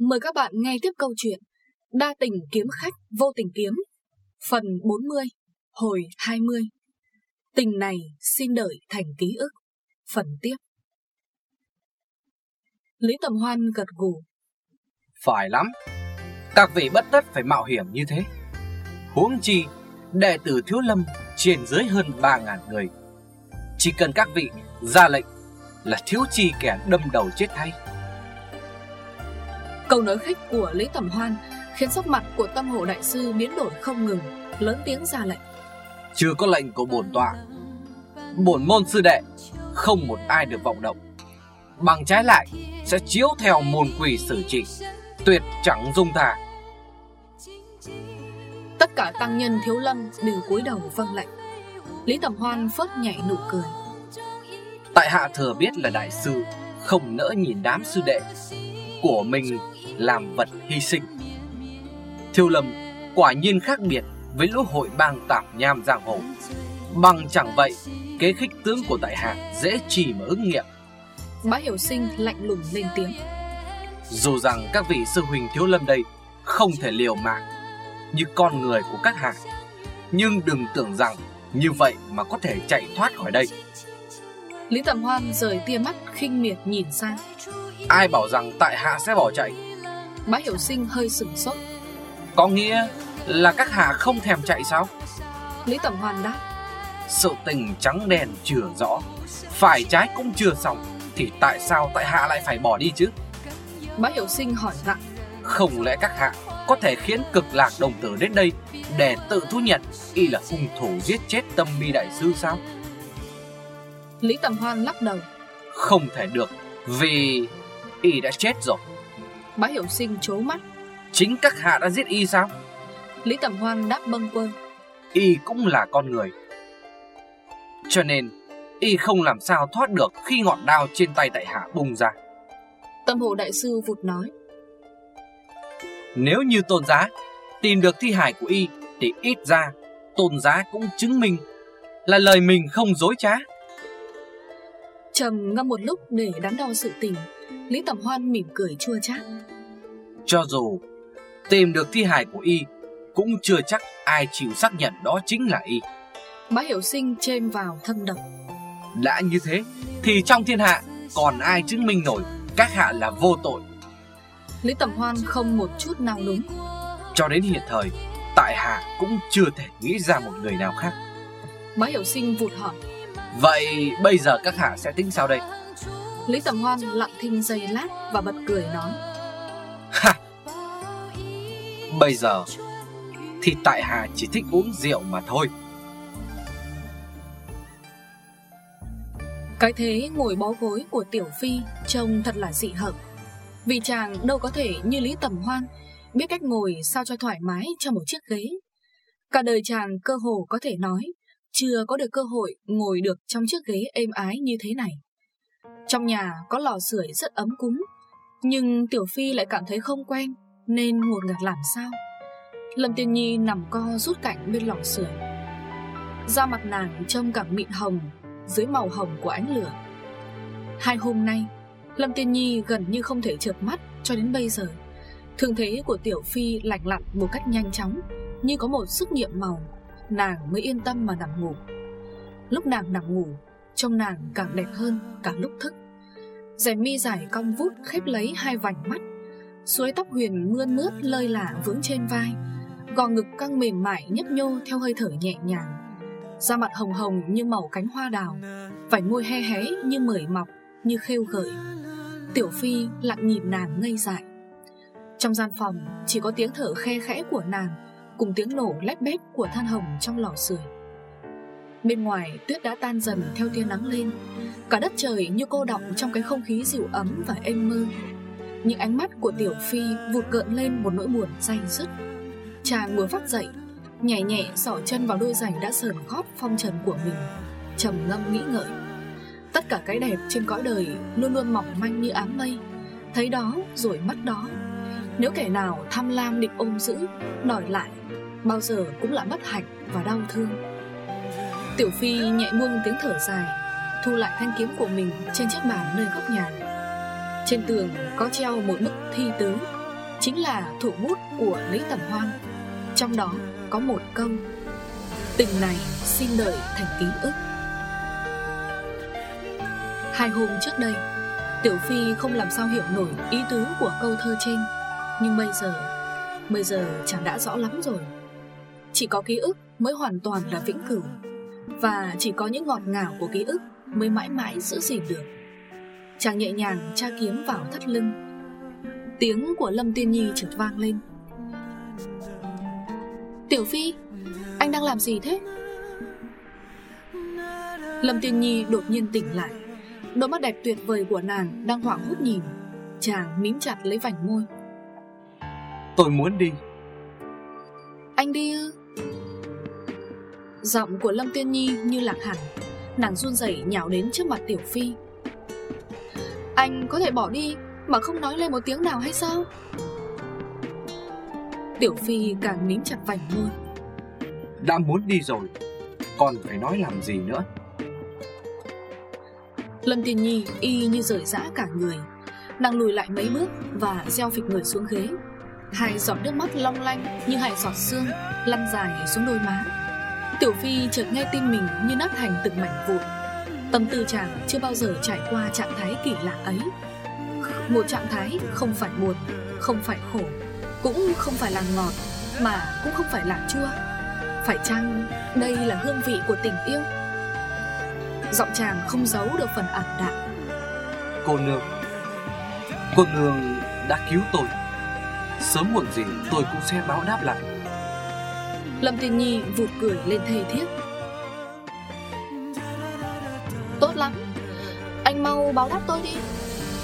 Mời các bạn nghe tiếp câu chuyện Đa tình kiếm khách, vô tình kiếm. Phần 40 Hồi 20 Tình này xin đợi thành ký ức. Phần tiếp. Lý Tầm Hoan gật gù. Phải lắm. Các vị bất tất phải mạo hiểm như thế. Huống chi, Đệ tử Thiếu Lâm trên dưới hơn 3.000 người. Chỉ cần các vị ra lệnh Là thiếu chi kẻ đâm đầu chết thay Câu nói khích của Lý Tầm Hoan Khiến sắc mặt của tâm hộ đại sư biến đổi không ngừng Lớn tiếng ra lệnh. Chưa có lệnh của bổn tọa Bổn môn sư đệ Không một ai được vọng động. Bằng trái lại Sẽ chiếu theo môn quỷ xử trị Tuyệt chẳng dung thà Tất cả tăng nhân thiếu lâm đều cúi đầu vâng lệnh. Lý Tầm Hoan phớt nhảy nụ cười. Tại hạ thừa biết là đại sư Không nỡ nhìn đám sư đệ Của mình làm vật hy sinh. Thiêu lâm quả nhiên khác biệt Với lũ hội bang tạp nham giang hồ. Bằng chẳng vậy Kế khích tướng của tại hạ Dễ chỉ mà ứng nghiệm. Bá hiểu sinh lạnh lùng lên tiếng. Dù rằng các vị sư huynh thiếu lâm đây Không thể liều mạng Như con người của các hạ Nhưng đừng tưởng rằng Như vậy mà có thể chạy thoát khỏi đây. Lý Tầm Hoan rời tia mắt khinh miệt nhìn sang. Ai bảo rằng tại hạ sẽ bỏ chạy Bá hiểu sinh hơi sửng sốt. Có nghĩa là các hạ không thèm chạy sao? Lý Tầm Hoan đáp. Sự tình trắng đen chưa rõ. Phải trái cũng chưa xong. Thì tại sao tại hạ lại phải bỏ đi chứ? Bá hiểu sinh hỏi gặng Không lẽ các hạ có thể khiến cực lạc đồng tử đến đây Để tự thú nhận Y là hung thủ giết chết tâm mi đại sư sao? Lý Tầm Hoan lắc đầu. Không thể được Vì Y đã chết rồi Bá hiểu sinh chố mắt. Chính các hạ đã giết Y sao? Lý Tầm Hoan đáp bâng quơ. Y cũng là con người. Cho nên Y không làm sao thoát được Khi ngọn đao trên tay tại hạ bung ra. Tâm hộ đại sư vụt nói. Nếu như tôn giá Tìm được thi hài của Y Thì ít ra tôn giá cũng chứng minh Là lời mình không dối trá. Trầm ngâm một lúc để đắn đo sự tình Lý Tầm Hoan mỉm cười chua chát Cho dù tìm được thi hài của Y Cũng chưa chắc ai chịu xác nhận đó chính là Y. Bá hiểu sinh chêm vào thâm độc Đã như thế Thì trong thiên hạ còn ai chứng minh nổi Các hạ là vô tội? Lý Tầm Hoan không một chút nào đúng. Cho đến hiện thời Tại hạ cũng chưa thể nghĩ ra một người nào khác. Bá hiểu sinh vụt hỏi. Vậy bây giờ các hạ sẽ tính sao đây? Lý Tầm Hoan lặng thinh giây lát Và bật cười nói. Ha Bây giờ Thì tại hạ chỉ thích uống rượu mà thôi. Cái thế ngồi bó gối của Tiểu Phi Trông thật là dị hợp Vì chàng đâu có thể như Lý Tầm Hoan Biết cách ngồi sao cho thoải mái cho một chiếc ghế. Cả đời chàng cơ hồ có thể nói Chưa có được cơ hội ngồi được trong chiếc ghế êm ái như thế này. Trong nhà có lò sưởi rất ấm cúng, Nhưng Tiểu Phi lại cảm thấy không quen. Nên ngột ngạt làm sao Lâm Tiên Nhi nằm co rút cạnh bên lòng sườn Da mặt nàng trông càng mịn hồng dưới màu hồng của ánh lửa. Hai hôm nay, Lâm Tiên Nhi gần như không thể chợp mắt cho đến bây giờ. Thường thế của Tiểu Phi lạnh lặn một cách nhanh chóng, như có một sức nghiệm màu, nàng mới yên tâm mà nằm ngủ. Lúc nàng nằm ngủ, trông nàng càng đẹp hơn cả lúc thức. Rèm mi dài cong vút khép lấy hai vành mắt, suối tóc huyền mươn mướt lơi lả vững trên vai, gò ngực căng mềm mại nhấp nhô theo hơi thở nhẹ nhàng. Da mặt hồng hồng như màu cánh hoa đào. Vảy môi he hé như mởi mọc Như khêu gợi. Tiểu Phi lặng nhìn nàng ngây dại. Trong gian phòng Chỉ có tiếng thở khe khẽ của nàng Cùng tiếng nổ lép bếp của than hồng trong lò sưởi. Bên ngoài tuyết đã tan dần theo tia nắng lên. Cả đất trời như cô đọng trong cái không khí dịu ấm và êm mơ. Những ánh mắt của Tiểu Phi vụt gợn lên một nỗi buồn day dứt. Chàng vừa phát dậy, Nhẹ nhẹ sỏ chân vào đôi giày đã sờn gót phong trần của mình, trầm ngâm nghĩ ngợi. Tất cả cái đẹp trên cõi đời Luôn luôn mỏng manh như ám mây, Thấy đó rồi mất đó. Nếu kẻ nào tham lam định ôm giữ, Đòi lại, Bao giờ cũng là bất hạnh và đau thương. Tiểu Phi nhẹ buông tiếng thở dài, Thu lại thanh kiếm của mình Trên chiếc bàn nơi góc nhà. Trên tường có treo một bức thi tứ, Chính là thủ bút của Lý Tầm Hoan. Trong đó có một câu, Tình này xin đợi thành ký ức. Hai hôm trước đây, Tiểu Phi không làm sao hiểu nổi ý tứ của câu thơ trên, Nhưng bây giờ Bây giờ chẳng đã rõ lắm rồi. Chỉ có ký ức mới hoàn toàn là vĩnh cửu, Và chỉ có những ngọt ngào của ký ức Mới mãi mãi giữ gìn được. Chàng nhẹ nhàng tra kiếm vào thắt lưng. Tiếng của Lâm Tiên Nhi chợt vang lên. Tiểu Phi Anh đang làm gì thế? Lâm Tiên Nhi đột nhiên tỉnh lại. Đôi mắt đẹp tuyệt vời của nàng Đang hoảng hốt nhìn. Chàng mím chặt lấy vành môi. Tôi muốn đi. Anh đi ư? Giọng của Lâm Tiên Nhi như lạc hẳn. Nàng run rẩy nhào đến trước mặt Tiểu Phi Anh có thể bỏ đi Mà không nói lên một tiếng nào hay sao? Tiểu Phi càng nín chặt vành môi. Đã muốn đi rồi Còn phải nói làm gì nữa? Lâm Tiên Nhi y như rời rã cả người. Nàng lùi lại mấy bước Và gieo phịch người xuống ghế. Hai giọt nước mắt long lanh Như hai giọt xương Lăn dài xuống đôi má. Tiểu Phi chợt nghe tim mình như nát thành từng mảnh vụn Tâm tư chàng chưa bao giờ trải qua trạng thái kỳ lạ ấy. Một trạng thái không phải buồn Không phải khổ Cũng không phải là ngọt Mà cũng không phải là chua. Phải chăng đây là hương vị của tình yêu? Giọng chàng không giấu được phần ẩn đạm. Cô nương Cô nương đã cứu tôi. Sớm muộn gì tôi cũng sẽ báo đáp lại. Lâm Tiên Nhi vụt cười lên thề thiết Báo đáp tôi đi.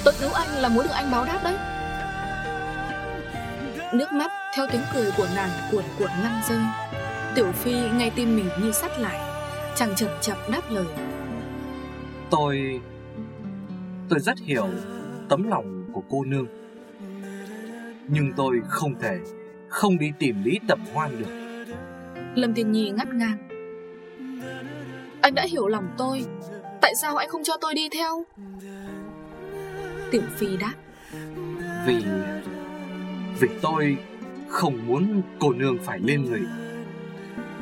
Tôi cứu anh là muốn được anh báo đáp đấy. Nước mắt theo tiếng cười của nàng cuộn cuộn lăn rơi Tiểu Phi ngay tim mình như sắt lại Chàng chậm chậm đáp lời. Tôi... Tôi rất hiểu tấm lòng của cô nương. Nhưng tôi không thể Không đi tìm Lý Tập Hoan được. Lâm Tiên Nhi ngắt ngang. Anh đã hiểu lòng tôi Tại sao anh không cho tôi đi theo? Tiểu Phi đáp. Vì... Vì tôi không muốn cô nương phải lên người.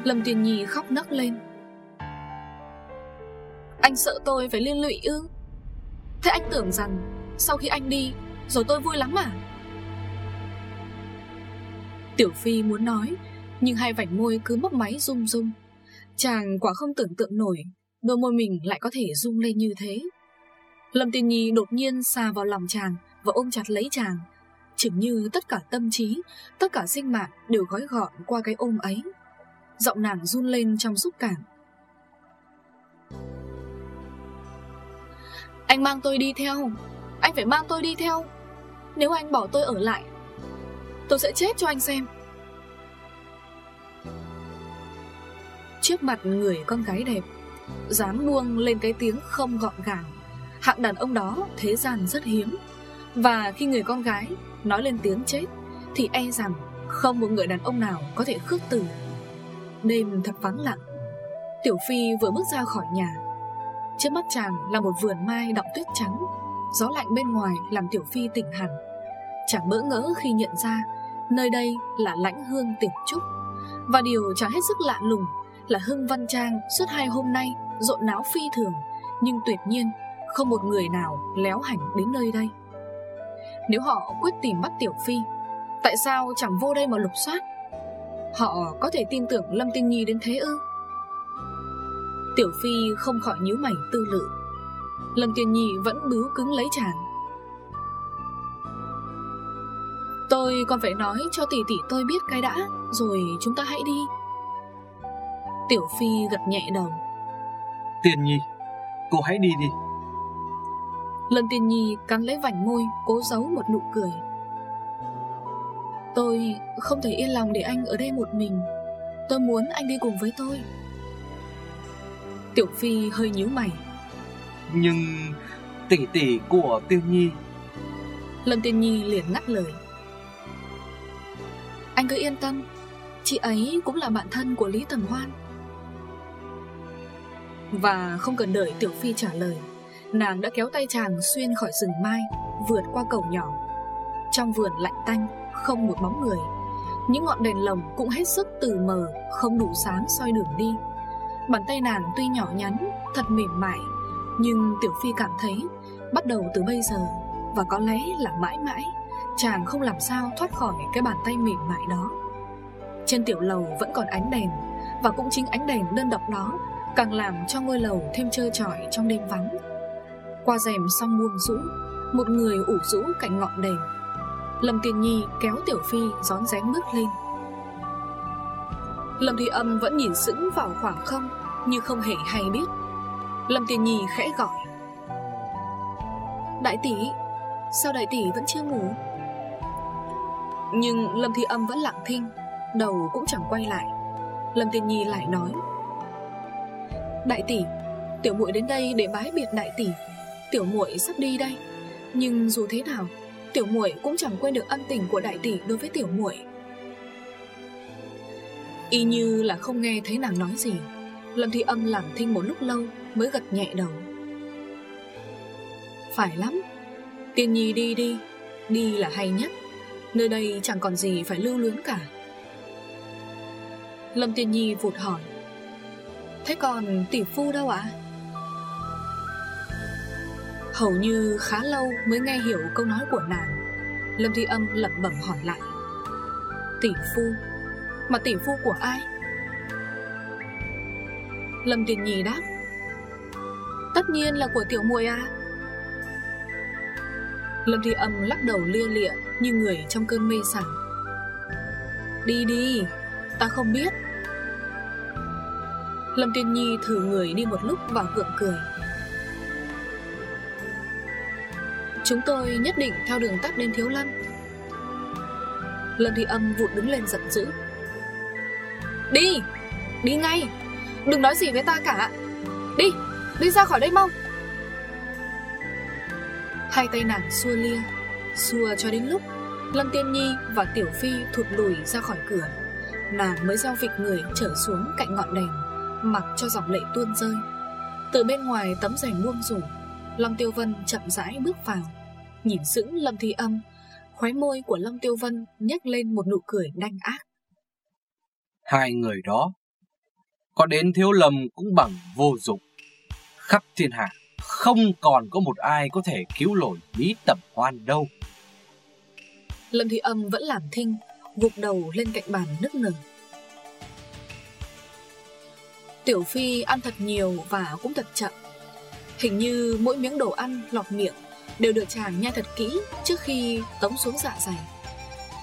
Lâm Tiên Nhi khóc nấc lên. Anh sợ tôi phải liên lụy ư? Thế anh tưởng rằng Sau khi anh đi Rồi tôi vui lắm à? Tiểu Phi muốn nói Nhưng hai vảnh môi cứ mấp máy rung rung. Chàng quả không tưởng tượng nổi Đôi môi mình lại có thể rung lên như thế. Lâm Tiên Nhi đột nhiên xà vào lòng chàng Và ôm chặt lấy chàng. Chừng như tất cả tâm trí, Tất cả sinh mạng đều gói gọn qua cái ôm ấy. Giọng nàng run lên trong xúc cảm. Anh mang tôi đi theo. Anh phải mang tôi đi theo. Nếu anh bỏ tôi ở lại, Tôi sẽ chết cho anh xem. Trước mặt người con gái đẹp Dám buông lên cái tiếng không gọn gàng. Hạng đàn ông đó, thế gian rất hiếm. Và khi người con gái nói lên tiếng chết, Thì e rằng không một người đàn ông nào có thể khước từ. Đêm thật vắng lặng. Tiểu Phi vừa bước ra khỏi nhà. Trước mắt chàng là một vườn mai đọng tuyết trắng. Gió lạnh bên ngoài làm Tiểu Phi tỉnh hẳn. Chàng bỡ ngỡ khi nhận ra Nơi đây là lãnh hương tiệp trúc. Và điều chàng hết sức lạ lùng là Hưng Văn Trang suốt hai hôm nay Rộn náo phi thường, Nhưng tuyệt nhiên không một người nào léo hành đến nơi đây. Nếu họ quyết tìm bắt Tiểu Phi, Tại sao chẳng vô đây mà lục soát? Họ có thể tin tưởng Lâm Tinh Nhi đến thế ư? Tiểu Phi không khỏi nhíu mày tư lự. Lâm Tiên Nhi vẫn bứu cứng lấy chàng. Tôi còn phải nói cho tỷ tỷ tôi biết cái đã, Rồi chúng ta hãy đi. Tiểu Phi gật nhẹ đầu. Tiên Nhi Cô hãy đi đi. Lâm Tiên Nhi cắn lấy vành môi Cố giấu một nụ cười. Tôi không thể yên lòng để anh ở đây một mình. Tôi muốn anh đi cùng với tôi. Tiểu Phi hơi nhíu mày. Nhưng tỷ tỷ của Tiêu Nhi? Lâm Tiên Nhi liền ngắt lời. Anh cứ yên tâm Chị ấy cũng là bạn thân của Lý Tầm Hoan và không cần đợi Tiểu Phi trả lời, Nàng đã kéo tay chàng xuyên khỏi rừng mai, Vượt qua cầu nhỏ. Trong vườn lạnh tanh, không một bóng người. Những ngọn đèn lồng cũng hết sức từ mờ, Không đủ sáng soi đường đi. Bàn tay nàng tuy nhỏ nhắn, Thật mềm mại, Nhưng Tiểu Phi cảm thấy, Bắt đầu từ bây giờ, Và có lẽ là mãi mãi, Chàng không làm sao thoát khỏi cái bàn tay mềm mại đó. Trên tiểu lầu vẫn còn ánh đèn, Và cũng chính ánh đèn đơn độc đó Càng làm cho ngôi lầu thêm trơ trọi trong đêm vắng. Qua rèm song buông rũ, Một người ủ rũ cạnh ngọn đèn Lâm Tiên Nhi kéo Tiểu Phi gión rén bước lên. Lâm Thùy Âm vẫn nhìn sững vào khoảng không, Như không hề hay biết. Lâm Tiên Nhi khẽ gọi. Đại tỷ, Sao đại tỷ vẫn chưa ngủ? Nhưng Lâm thị Âm vẫn lặng thinh, Đầu cũng chẳng quay lại. Lâm Tiên Nhi lại nói. Đại tỷ, Tiểu muội đến đây để bái biệt đại tỷ. Tiểu muội sắp đi đây. Nhưng dù thế nào, Tiểu muội cũng chẳng quên được ân tình của đại tỷ đối với tiểu muội. Y như là không nghe thấy nàng nói gì, Lâm Thi Âm lặng thinh một lúc lâu Mới gật nhẹ đầu. Phải lắm, Tiên Nhi đi đi Đi là hay nhất, Nơi đây chẳng còn gì phải lưu luyến cả. Lâm Tiên Nhi vụt hỏi. Thế còn tỷ phu đâu ạ? Hầu như khá lâu mới nghe hiểu câu nói của nàng. Lâm Thi Âm lẩm bẩm hỏi lại. Tỷ phu? Mà tỷ phu của ai? Lâm Tiền Nhì đáp. Tất nhiên là của tiểu muội à Lâm Thi Âm lắc đầu lia lịa Như người trong cơn mê sảng. Đi đi, Ta không biết. Lâm Tiên Nhi thử người đi một lúc và gượng cười. Chúng tôi nhất định theo đường tắt đến Thiếu Lâm. Lâm Thị Âm vụt đứng lên giận dữ. Đi! Đi ngay! Đừng nói gì với ta cả! Đi! Đi ra khỏi đây mau! Hai tay nàng xua lia, Xua cho đến lúc Lâm Tiên Nhi và Tiểu Phi thụt lùi ra khỏi cửa. Nàng mới giao vịt người trở xuống cạnh ngọn đèn. Mặc cho dòng lệ tuôn rơi. Từ bên ngoài tấm rèm buông rủ Lâm Tiêu Vân chậm rãi bước vào. Nhìn sững Lâm Thi Âm Khóe môi của Lâm Tiêu Vân nhếch lên một nụ cười đanh ác. Hai người đó Có đến thiếu lầm cũng bằng vô dụng. Khắp thiên hạ Không còn có một ai có thể cứu lỗi Lý Tẩm Hoan đâu. Lâm Thi Âm vẫn làm thinh Gục đầu lên cạnh bàn nức nở Tiểu Phi ăn thật nhiều và cũng thật chậm. Hình như mỗi miếng đồ ăn lọt miệng Đều được chàng nhai thật kỹ trước khi tống xuống dạ dày.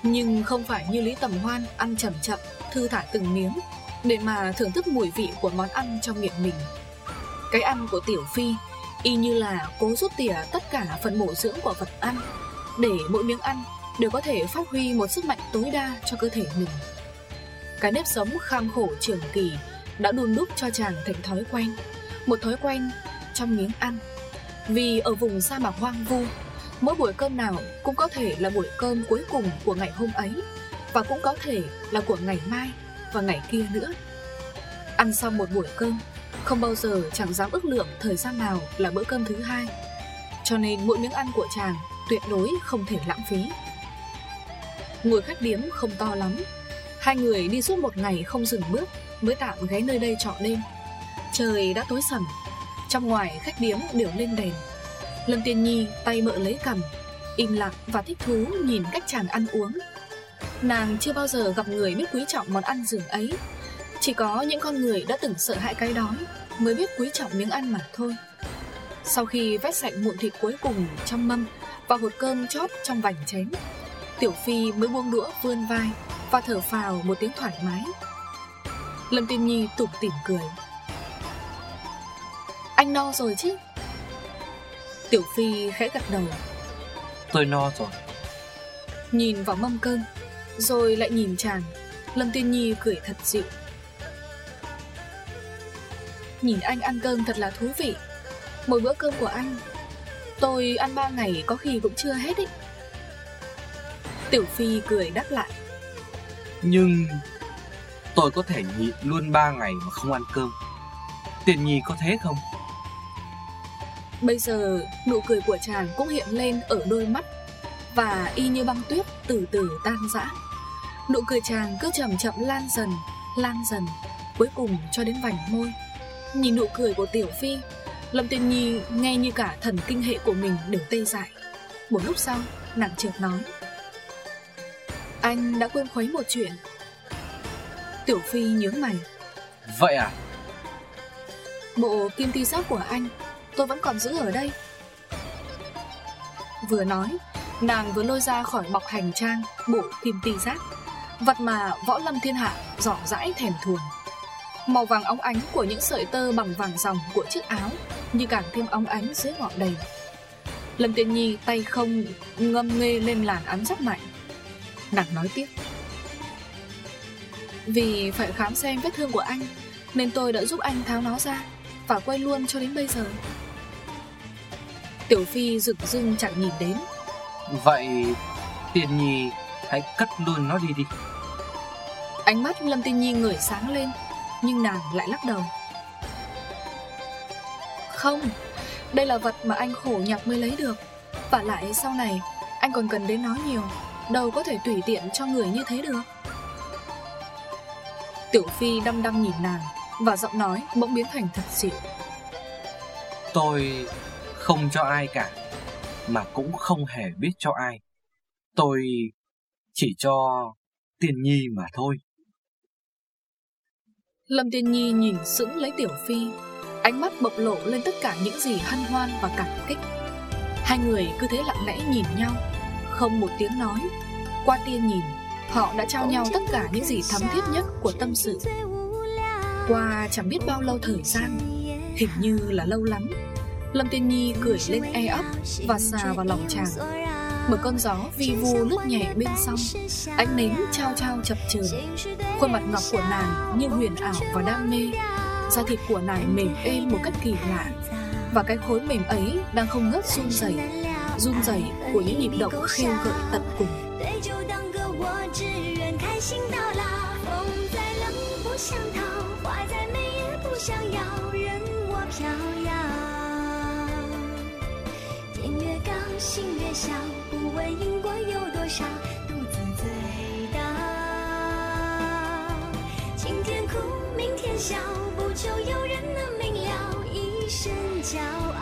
Nhưng không phải như Lý Tầm Hoan ăn chậm chậm, thư thả từng miếng Để mà thưởng thức mùi vị của món ăn trong miệng mình. Cái ăn của Tiểu Phi y như là cố rút tỉa tất cả phần bổ dưỡng của vật ăn Để mỗi miếng ăn đều có thể phát huy một sức mạnh tối đa cho cơ thể mình. Cái nếp sống kham khổ trường kỳ đã đun đúc cho chàng thành thói quen, Một thói quen trong miếng ăn. Vì ở vùng sa mạc hoang vu, Mỗi buổi cơm nào cũng có thể là buổi cơm cuối cùng của ngày hôm ấy, Và cũng có thể là của ngày mai và ngày kia nữa. Ăn xong một buổi cơm, Không bao giờ chẳng dám ước lượng thời gian nào là bữa cơm thứ hai, Cho nên mỗi miếng ăn của chàng tuyệt đối không thể lãng phí. Ngồi khách điếm không to lắm, Hai người đi suốt một ngày không dừng bước. Mới tạm ghé nơi đây trọ đêm Trời đã tối sầm, Trong ngoài khách điếm đều lên đèn. Lâm Tiên Nhi tay mợ lấy cầm, Im lặng và thích thú nhìn cách chàng ăn uống. Nàng chưa bao giờ gặp người biết quý trọng món ăn giường ấy. Chỉ có những con người đã từng sợ hãi cái đói Mới biết quý trọng miếng ăn mà thôi. Sau khi vét sạch muộn thịt cuối cùng trong mâm Và hột cơm chót trong vành chén, Tiểu Phi mới buông đũa vươn vai Và thở phào một tiếng thoải mái. Lâm Tiên Nhi tủm tỉm cười. Anh no rồi chứ? Tiểu Phi khẽ gật đầu. Tôi no rồi. Nhìn vào mâm cơm Rồi lại nhìn chàng. Lâm Tiên Nhi cười thật dịu. Nhìn anh ăn cơm thật là thú vị. Mỗi bữa cơm của anh Tôi ăn ba ngày có khi cũng chưa hết ý Tiểu Phi cười đáp lại. Nhưng Tôi có thể nhịn luôn 3 ngày mà không ăn cơm. Tiền nhi có thế không? Bây giờ, nụ cười của chàng cũng hiện lên ở đôi mắt, Và y như băng tuyết từ từ tan rã. Nụ cười chàng cứ chậm chậm lan dần Lan dần, Cuối cùng cho đến vành môi. Nhìn nụ cười của Tiểu Phi, Lâm Tiên Nhi nghe như cả thần kinh hệ của mình đều tê dại. Một lúc sau, nàng chợt nói. Anh đã quên khuấy một chuyện. Tiểu Phi nhớ mày. Vậy à? Bộ kim ti giáp của anh Tôi vẫn còn giữ ở đây. Vừa nói Nàng vừa lôi ra khỏi bọc hành trang Bộ kim ti giáp. Vật mà võ lâm thiên hạ rõ rãi thèm thuồng. Màu vàng óng ánh của những sợi tơ bằng vàng dòng của chiếc áo Như càng thêm óng ánh dưới ngọn đầy Lâm Tiên Nhi tay không ngâm nghê lên làn ắn rất mạnh. Nàng nói tiếp Vì phải khám xem vết thương của anh Nên tôi đã giúp anh tháo nó ra Và quay luôn cho đến bây giờ. Tiểu Phi rực rưng chẳng nhìn đến. Vậy Tiên Nhi hãy cất luôn nó đi đi. Ánh mắt Lâm Tiên Nhi ngửi sáng lên Nhưng nàng lại lắc đầu. Không Đây là vật mà anh khổ nhọc mới lấy được. Và lại sau này Anh còn cần đến nó nhiều Đâu có thể tùy tiện cho người như thế được Tiểu Phi đăm đăm nhìn nàng Và giọng nói bỗng biến thành thật xỉu Tôi không cho ai cả Mà cũng không hề biết cho ai. Tôi chỉ cho Tiên Nhi mà thôi. Lâm Tiên Nhi nhìn sững lấy Tiểu Phi Ánh mắt bộc lộ lên tất cả những gì hân hoan và cảm kích. Hai người cứ thế lặng lẽ nhìn nhau Không một tiếng nói. Qua tiên nhìn Họ đã trao nhau tất cả những gì thấm thiết nhất của tâm sự. Qua chẳng biết bao lâu thời gian, Hình như là lâu lắm, Lâm Tiên Nhi cười lên e ấp Và xà vào lòng chàng. Một cơn gió vi vu lướt nhẹ bên sông, Ánh nến trao trao chập chờn. Khuôn mặt ngọc của nàng như huyền ảo và đam mê. Da thịt của nàng mềm êm một cách kỳ lạ. Và cái khối mềm ấy đang không ngớt run rẩy Run rẩy của những nhịp động khêu gợi tận cùng. 只愿开心到老风再冷不想逃花再美也不想要任我飘摇。天越高心越小不问因果有多少。独自醉倒今天哭明天笑不求有人能明了一身骄傲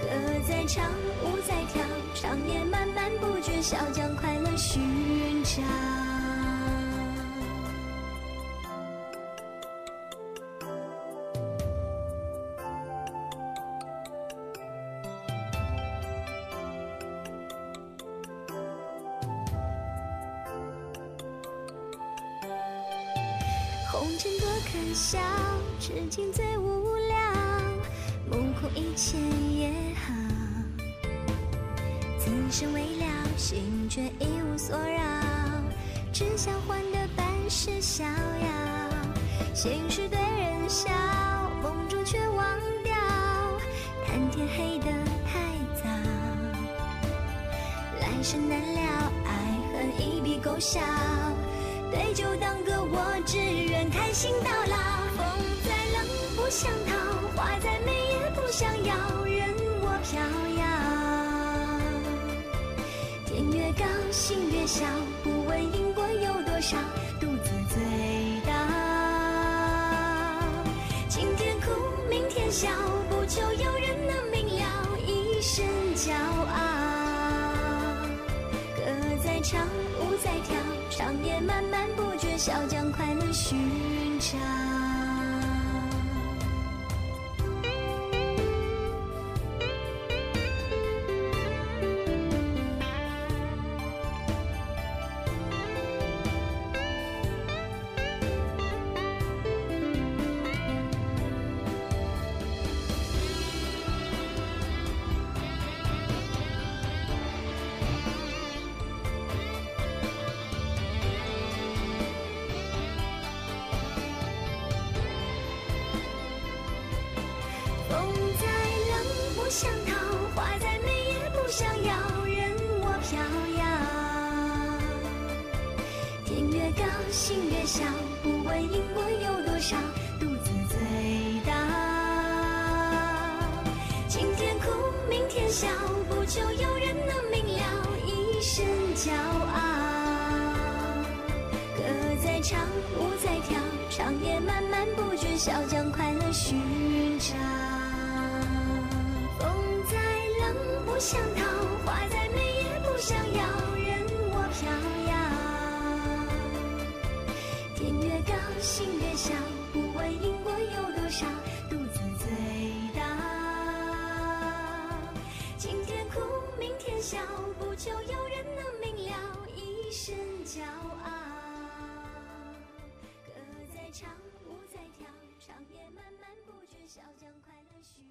歌在唱舞在跳长夜漫漫不觉晓将尘多可笑，痴情最无聊，目空一切也好。此生未了，心却一无所扰，只想换得半世逍遥。心事对人笑，梦中却忘掉，叹天黑得太早。来生难料，爱恨一笔勾销。对酒当歌，我只愿开心到老。风再冷不想逃，花再美也不想要，任我飘摇。天越高，心越小，不问因果有多少，独自醉倒。今天哭，明天笑，不求有人能明了，一身骄傲。歌在唱，长夜漫漫不觉晓，将快乐寻找。想桃花再美也不想要任我飘摇。天越高心越小不问因果有多少独自醉倒。今天哭明天笑不求有人能明了一身骄傲。歌在唱舞在跳长夜漫漫不觉晓将快乐寻找。不想逃花再美也不想要任我飘摇天越高心越小不问因果有多少独自醉倒？今天哭明天笑不求有人能明了。一身骄傲歌在唱舞在跳长夜漫漫不觉晓将快乐寻